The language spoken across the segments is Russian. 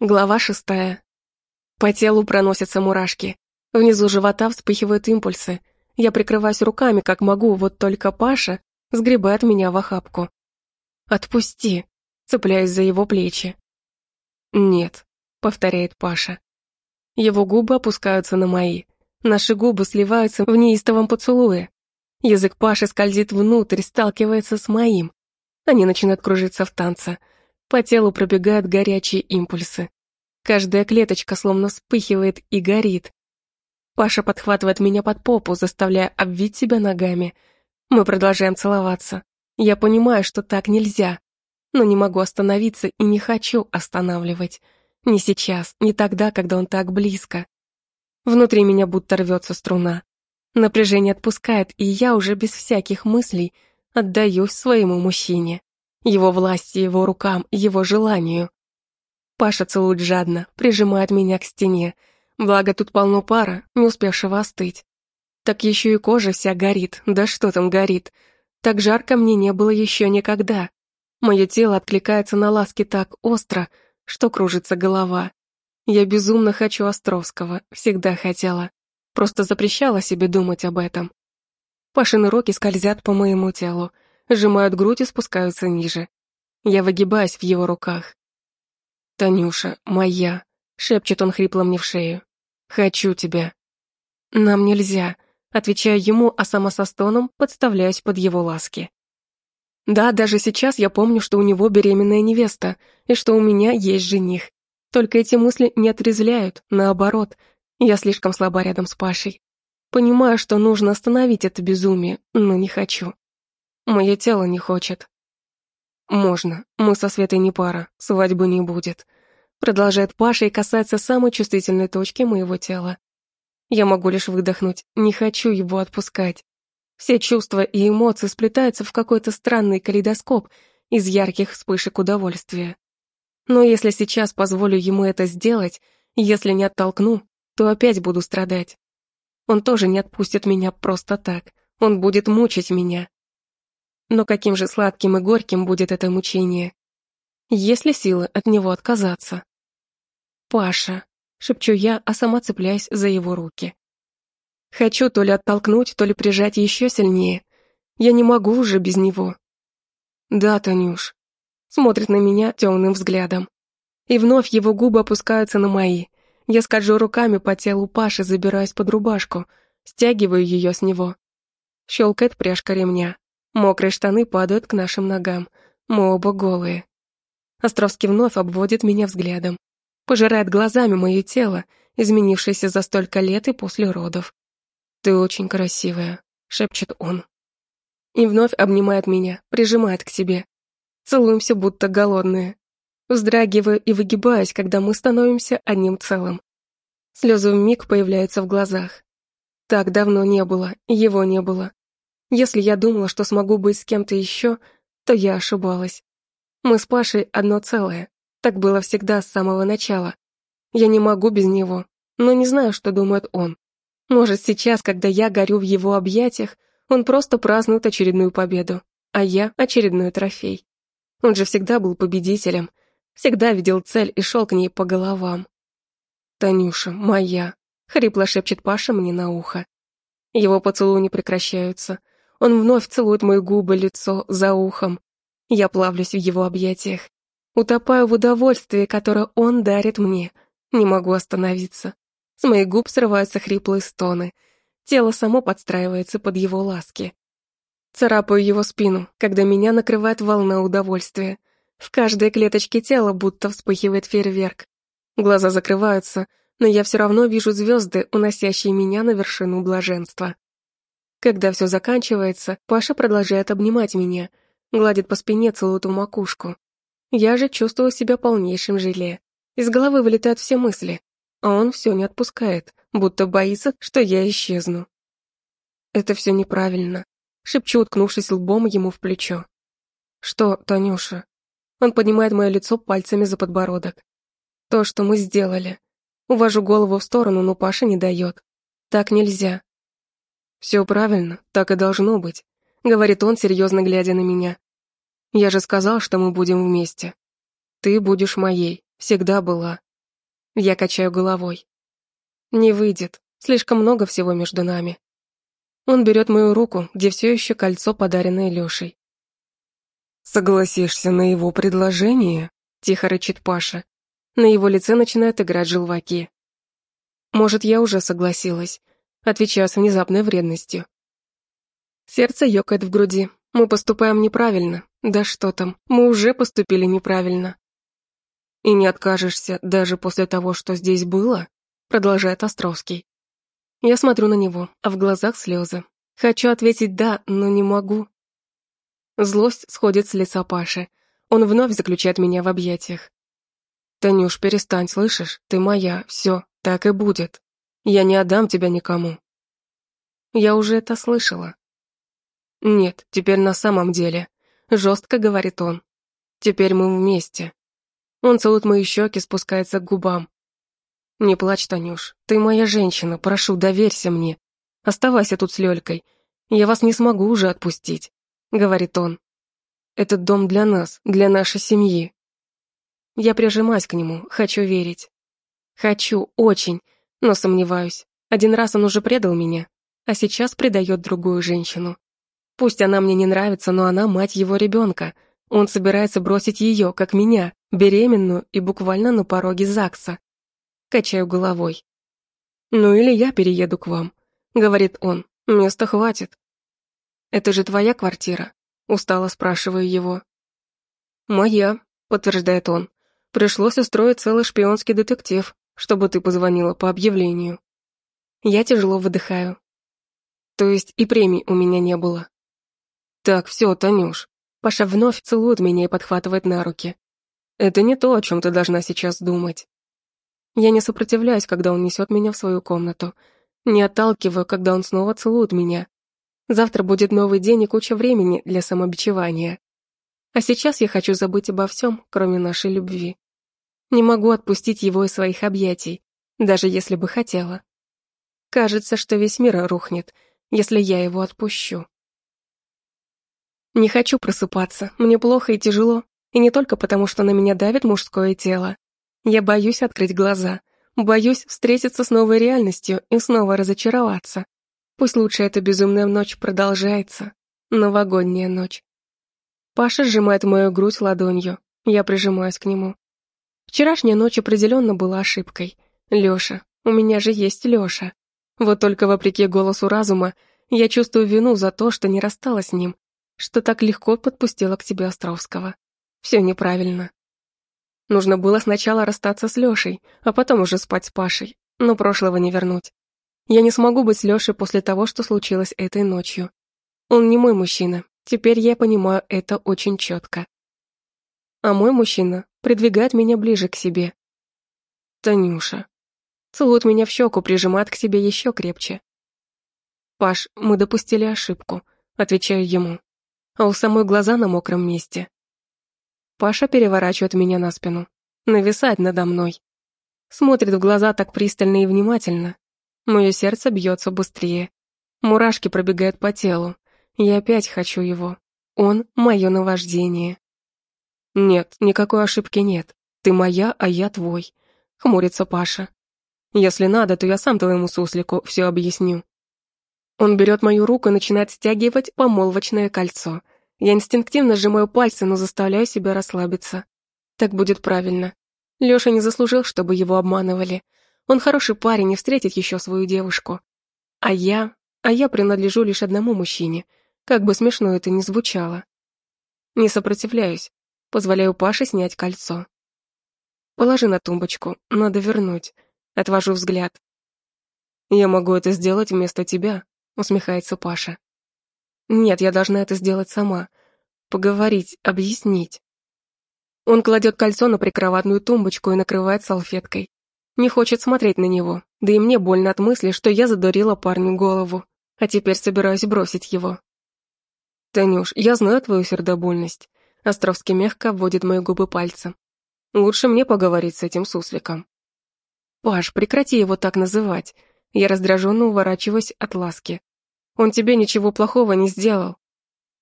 Глава шестая. По телу проносятся мурашки. Внизу живота вспыхивают импульсы. Я прикрываюсь руками, как могу, вот только Паша сгребает меня в охапку. «Отпусти!» Цепляюсь за его плечи. «Нет», — повторяет Паша. Его губы опускаются на мои. Наши губы сливаются в неистовом поцелуе. Язык Паши скользит внутрь, сталкивается с моим. Они начинают кружиться в танце. По телу пробегают горячие импульсы. Каждая клеточка словно вспыхивает и горит. Паша подхватывает меня под попу, заставляя обвить себя ногами. Мы продолжаем целоваться. Я понимаю, что так нельзя, но не могу остановиться и не хочу останавливать. Не сейчас, не тогда, когда он так близко. Внутри меня будто рвется струна. Напряжение отпускает, и я уже без всяких мыслей отдаюсь своему мужчине его власти, его рукам, его желанию. Паша целует жадно, прижимает меня к стене, благо тут полно пара, не успевшего остыть. Так еще и кожа вся горит, да что там горит. Так жарко мне не было еще никогда. Мое тело откликается на ласки так остро, что кружится голова. Я безумно хочу Островского, всегда хотела. Просто запрещала себе думать об этом. Пашины руки скользят по моему телу, сжимают грудь и спускаются ниже. Я выгибаюсь в его руках. «Танюша, моя», — шепчет он хрипло мне в шею. «Хочу тебя». «Нам нельзя», — отвечаю ему, а сама со стоном подставляюсь под его ласки. Да, даже сейчас я помню, что у него беременная невеста, и что у меня есть жених. Только эти мысли не отрезвляют, наоборот, я слишком слаба рядом с Пашей. Понимаю, что нужно остановить это безумие, но не хочу. Мое тело не хочет. Можно. Мы со Светой не пара. Свадьбы не будет. Продолжает Паша и касается самой чувствительной точки моего тела. Я могу лишь выдохнуть. Не хочу его отпускать. Все чувства и эмоции сплетаются в какой-то странный калейдоскоп из ярких вспышек удовольствия. Но если сейчас позволю ему это сделать, если не оттолкну, то опять буду страдать. Он тоже не отпустит меня просто так. Он будет мучить меня. Но каким же сладким и горьким будет это мучение? Есть ли силы от него отказаться? «Паша», — шепчу я, а сама цепляюсь за его руки. Хочу то ли оттолкнуть, то ли прижать еще сильнее. Я не могу уже без него. Да, Танюш. Смотрит на меня темным взглядом. И вновь его губы опускаются на мои. Я скольжу руками по телу Паши, забираюсь под рубашку, стягиваю ее с него. Щелкает пряжка ремня. Мокрые штаны падают к нашим ногам. Мы оба голые. Островский вновь обводит меня взглядом. Пожирает глазами мое тело, изменившееся за столько лет и после родов. «Ты очень красивая», — шепчет он. И вновь обнимает меня, прижимает к себе. Целуемся, будто голодные. Вздрагиваю и выгибаюсь, когда мы становимся одним целым. Слезы вмиг появляются в глазах. Так давно не было, его не было. Если я думала, что смогу быть с кем-то еще, то я ошибалась. Мы с Пашей одно целое. Так было всегда с самого начала. Я не могу без него, но не знаю, что думает он. Может, сейчас, когда я горю в его объятиях, он просто празднует очередную победу, а я — очередной трофей. Он же всегда был победителем, всегда видел цель и шел к ней по головам. «Танюша, моя», — хрипло шепчет Паша мне на ухо. Его поцелуи не прекращаются. Он вновь целует мои губы, лицо, за ухом. Я плавлюсь в его объятиях. Утопаю в удовольствии, которое он дарит мне. Не могу остановиться. С моих губ срываются хриплые стоны. Тело само подстраивается под его ласки. Царапаю его спину, когда меня накрывает волна удовольствия. В каждой клеточке тела будто вспыхивает фейерверк. Глаза закрываются, но я все равно вижу звезды, уносящие меня на вершину блаженства. Когда все заканчивается, Паша продолжает обнимать меня, гладит по спине, целует в макушку. Я же чувствую себя полнейшим желе. Из головы вылетают все мысли, а он все не отпускает, будто боится, что я исчезну. Это все неправильно, шепчу, уткнувшись лбом ему в плечо. Что, Танюша? Он поднимает мое лицо пальцами за подбородок. То, что мы сделали. Увожу голову в сторону, но Паша не дает. Так нельзя. «Все правильно, так и должно быть», — говорит он, серьезно глядя на меня. «Я же сказал, что мы будем вместе. Ты будешь моей, всегда была, Я качаю головой. Не выйдет, слишком много всего между нами. Он берет мою руку, где все еще кольцо, подаренное Лешей. «Согласишься на его предложение?» — тихо рычит Паша. На его лице начинают играть желваки. Может, я уже согласилась. Отвечаю с внезапной вредностью. Сердце ёкает в груди. Мы поступаем неправильно. Да что там, мы уже поступили неправильно. И не откажешься даже после того, что здесь было? Продолжает Островский. Я смотрю на него, а в глазах слезы. Хочу ответить «да», но не могу. Злость сходит с лица Паши. Он вновь заключает меня в объятиях. «Танюш, перестань, слышишь? Ты моя, все, так и будет. Я не отдам тебя никому». Я уже это слышала. «Нет, теперь на самом деле», — жестко говорит он. «Теперь мы вместе». Он целует мои щеки, спускается к губам. «Не плачь, Танюш, ты моя женщина, прошу, доверься мне. Оставайся тут с Лёлькой, я вас не смогу уже отпустить», — говорит он. «Этот дом для нас, для нашей семьи». Я прижимаюсь к нему, хочу верить. Хочу, очень, но сомневаюсь. Один раз он уже предал меня, а сейчас предает другую женщину. Пусть она мне не нравится, но она мать его ребенка. Он собирается бросить ее, как меня, беременную и буквально на пороге ЗАГСа. Качаю головой. «Ну или я перееду к вам», — говорит он. «Места хватит». «Это же твоя квартира?» — устало спрашиваю его. «Моя», — подтверждает он. Пришлось устроить целый шпионский детектив, чтобы ты позвонила по объявлению. Я тяжело выдыхаю. То есть и премий у меня не было. Так, все, Танюш. Паша вновь целует меня и подхватывает на руки. Это не то, о чем ты должна сейчас думать. Я не сопротивляюсь, когда он несет меня в свою комнату. Не отталкиваю, когда он снова целует меня. Завтра будет новый день и куча времени для самобичевания. А сейчас я хочу забыть обо всем, кроме нашей любви. Не могу отпустить его из своих объятий, даже если бы хотела. Кажется, что весь мир рухнет, если я его отпущу. Не хочу просыпаться, мне плохо и тяжело, и не только потому, что на меня давит мужское тело. Я боюсь открыть глаза, боюсь встретиться с новой реальностью и снова разочароваться. Пусть лучше эта безумная ночь продолжается, новогодняя ночь. Паша сжимает мою грудь ладонью. Я прижимаюсь к нему. Вчерашняя ночь определенно была ошибкой. Лёша. У меня же есть Лёша. Вот только вопреки голосу разума, я чувствую вину за то, что не рассталась с ним, что так легко подпустила к тебе Островского. Все неправильно. Нужно было сначала расстаться с Лёшей, а потом уже спать с Пашей, но прошлого не вернуть. Я не смогу быть с Лёшей после того, что случилось этой ночью. Он не мой мужчина, Теперь я понимаю это очень четко. А мой мужчина придвигает меня ближе к себе. Танюша. Целует меня в щеку, прижимает к себе еще крепче. «Паш, мы допустили ошибку», — отвечаю ему. А у самой глаза на мокром месте. Паша переворачивает меня на спину, нависает надо мной. Смотрит в глаза так пристально и внимательно. Мое сердце бьется быстрее. Мурашки пробегают по телу, я опять хочу его. Он — мое наваждение. Нет, никакой ошибки нет. Ты моя, а я твой. Хмурится Паша. Если надо, то я сам твоему суслику все объясню. Он берет мою руку и начинает стягивать помолвочное кольцо. Я инстинктивно сжимаю пальцы, но заставляю себя расслабиться. Так будет правильно. Лёша не заслужил, чтобы его обманывали. Он хороший парень и встретит еще свою девушку. А я... А я принадлежу лишь одному мужчине — как бы смешно это ни звучало. Не сопротивляюсь, позволяю Паше снять кольцо. Положи на тумбочку, надо вернуть. Отвожу взгляд. «Я могу это сделать вместо тебя», — усмехается Паша. «Нет, я должна это сделать сама. Поговорить, объяснить». Он кладет кольцо на прикроватную тумбочку и накрывает салфеткой. Не хочет смотреть на него, да и мне больно от мысли, что я задурила парню голову, а теперь собираюсь бросить его. «Танюш, я знаю твою сердобольность». Островский мягко обводит мои губы пальцем. «Лучше мне поговорить с этим сусликом». «Паш, прекрати его так называть». Я раздраженно уворачиваюсь от ласки. «Он тебе ничего плохого не сделал.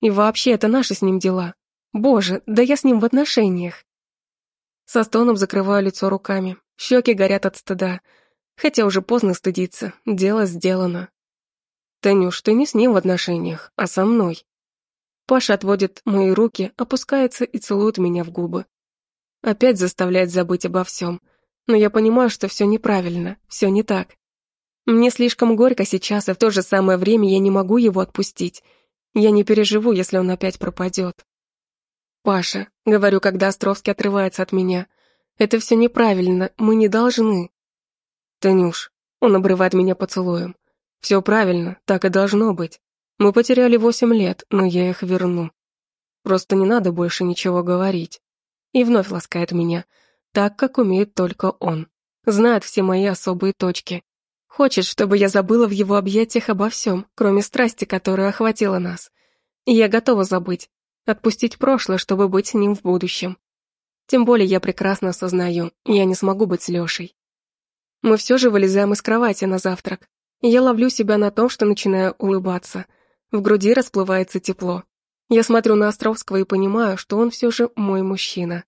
И вообще, это наши с ним дела. Боже, да я с ним в отношениях». Со стоном закрываю лицо руками. Щеки горят от стыда. Хотя уже поздно стыдиться, дело сделано. «Танюш, ты не с ним в отношениях, а со мной». Паша отводит мои руки, опускается и целует меня в губы. Опять заставляет забыть обо всем. Но я понимаю, что все неправильно, все не так. Мне слишком горько сейчас, и в то же самое время я не могу его отпустить. Я не переживу, если он опять пропадет. «Паша», — говорю, когда Островский отрывается от меня, — «это все неправильно, мы не должны». «Танюш», — он обрывает меня поцелуем, — «все правильно, так и должно быть. Мы потеряли восемь лет, но я их верну. Просто не надо больше ничего говорить». И вновь ласкает меня, так, как умеет только он. Знает все мои особые точки, Хочет, чтобы я забыла в его объятиях обо всем, кроме страсти, которая охватила нас. И я готова забыть, отпустить прошлое, чтобы быть с ним в будущем. Тем более я прекрасно осознаю, я не смогу быть с Лешей. Мы все же вылезаем из кровати на завтрак, я ловлю себя на том, что начинаю улыбаться. В груди расплывается тепло. Я смотрю на Островского и понимаю, что он все же мой мужчина.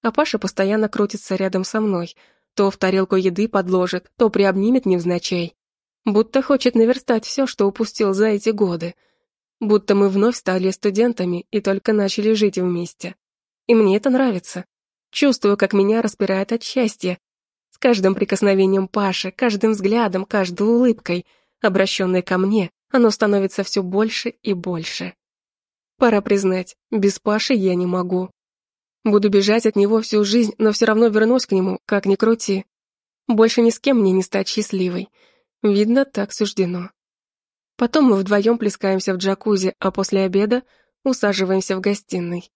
А Паша постоянно крутится рядом со мной, то в тарелку еды подложит, то приобнимет невзначай. Будто хочет наверстать все, что упустил за эти годы. Будто мы вновь стали студентами и только начали жить вместе. И мне это нравится. Чувствую, как меня распирает от счастья. С каждым прикосновением Паши, каждым взглядом, каждой улыбкой, обращенной ко мне, оно становится все больше и больше. Пора признать, без Паши я не могу. Буду бежать от него всю жизнь, но все равно вернусь к нему, как ни крути. Больше ни с кем мне не стать счастливой. Видно, так суждено. Потом мы вдвоем плескаемся в джакузи, а после обеда усаживаемся в гостиной.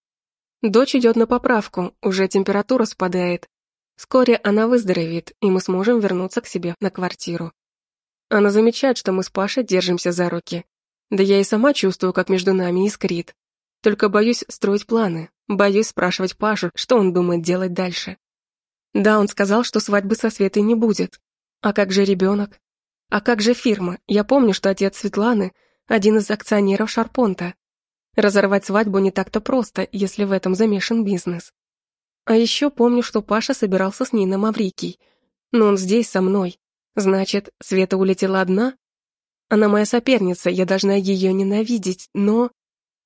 Дочь идет на поправку, уже температура спадает. Вскоре она выздоровеет, и мы сможем вернуться к себе на квартиру. Она замечает, что мы с Пашей держимся за руки. Да я и сама чувствую, как между нами искрит. Только боюсь строить планы, боюсь спрашивать Пашу, что он думает делать дальше. Да, он сказал, что свадьбы со Светой не будет. А как же ребенок? А как же фирма? Я помню, что отец Светланы – один из акционеров Шарпонта. Разорвать свадьбу не так-то просто, если в этом замешан бизнес. А еще помню, что Паша собирался с ней на Маврикий. Но он здесь, со мной. Значит, Света улетела одна? Она моя соперница, я должна ее ненавидеть, но...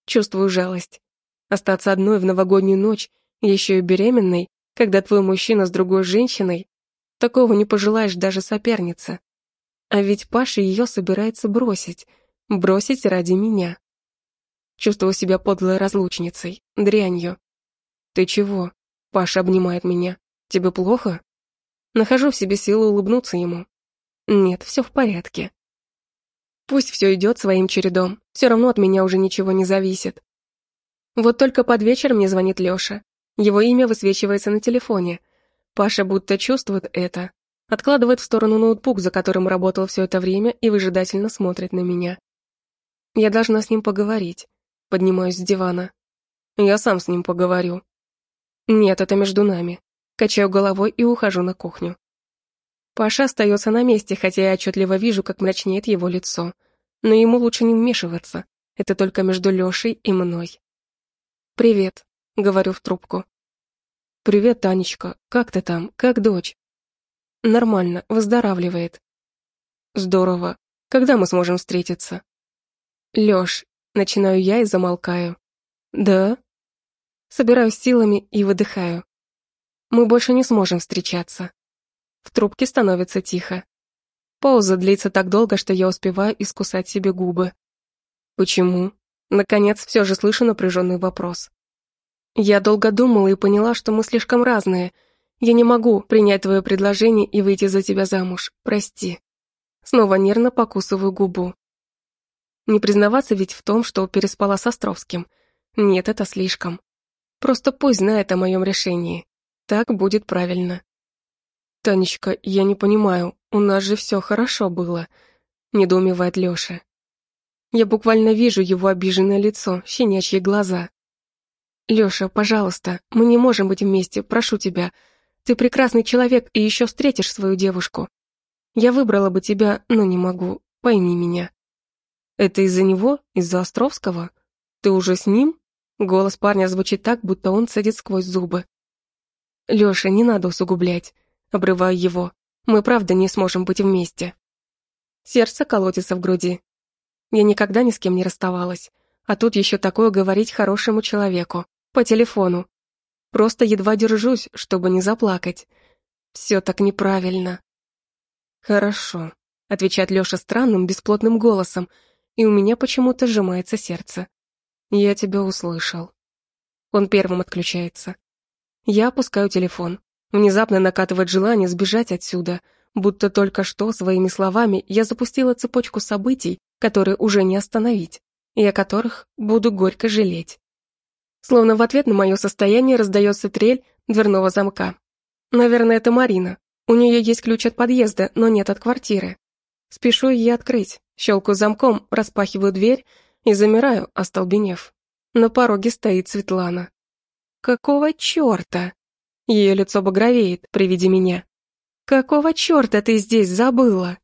Чувствую жалость. Остаться одной в новогоднюю ночь, еще и беременной, когда твой мужчина с другой женщиной, такого не пожелаешь даже сопернице. А ведь Паша ее собирается бросить, бросить ради меня. Чувствую себя подлой разлучницей, дрянью. «Ты чего?» Паша обнимает меня. «Тебе плохо?» Нахожу в себе силы улыбнуться ему. «Нет, все в порядке. Пусть все идет своим чередом, все равно от меня уже ничего не зависит. Вот только под вечер мне звонит Леша. Его имя высвечивается на телефоне. Паша будто чувствует это. Откладывает в сторону ноутбук, за которым работал все это время, и выжидательно смотрит на меня. Я должна с ним поговорить. Поднимаюсь с дивана. Я сам с ним поговорю. Нет, это между нами. Качаю головой и ухожу на кухню. Паша остается на месте, хотя я отчетливо вижу, как мрачнеет его лицо. Но ему лучше не вмешиваться. Это только между Лешей и мной. «Привет», — говорю в трубку. «Привет, Танечка. Как ты там? Как дочь?» «Нормально, выздоравливает». «Здорово. Когда мы сможем встретиться?» «Лёш», — начинаю я и замолкаю. «Да?» Собираюсь силами и выдыхаю. «Мы больше не сможем встречаться». В трубке становится тихо. Пауза длится так долго, что я успеваю искусать себе губы. Почему? Наконец, все же слышу напряженный вопрос. Я долго думала и поняла, что мы слишком разные. Я не могу принять твое предложение и выйти за тебя замуж. Прости. Снова нервно покусываю губу. Не признаваться ведь в том, что переспала с Островским. Нет, это слишком. Просто пусть знает о моем решении. Так будет правильно. «Танечка, я не понимаю, у нас же все хорошо было», — недоумевает Лёша. Я буквально вижу его обиженное лицо, щенячьи глаза. «Лёша, пожалуйста, мы не можем быть вместе, прошу тебя. Ты прекрасный человек и еще встретишь свою девушку. Я выбрала бы тебя, но не могу, пойми меня». «Это из-за него? Из-за Островского? Ты уже с ним?» Голос парня звучит так, будто он цедит сквозь зубы. «Лёша, не надо усугублять. Обрываю его. Мы правда не сможем быть вместе. Сердце колотится в груди. Я никогда ни с кем не расставалась. А тут еще такое говорить хорошему человеку. По телефону. Просто едва держусь, чтобы не заплакать. Все так неправильно. Хорошо, отвечает Леша странным, бесплотным голосом, и у меня почему-то сжимается сердце. Я тебя услышал. Он первым отключается. Я опускаю телефон. Внезапно накатывает желание сбежать отсюда, будто только что своими словами я запустила цепочку событий, которые уже не остановить, и о которых буду горько жалеть. Словно в ответ на мое состояние раздается трель дверного замка. Наверное, это Марина. У нее есть ключ от подъезда, но нет от квартиры. Спешу ей открыть, щелкаю замком, распахиваю дверь и замираю, остолбенев. На пороге стоит Светлана. «Какого черта?» Ее лицо багровеет при виде меня. «Какого черта ты здесь забыла?»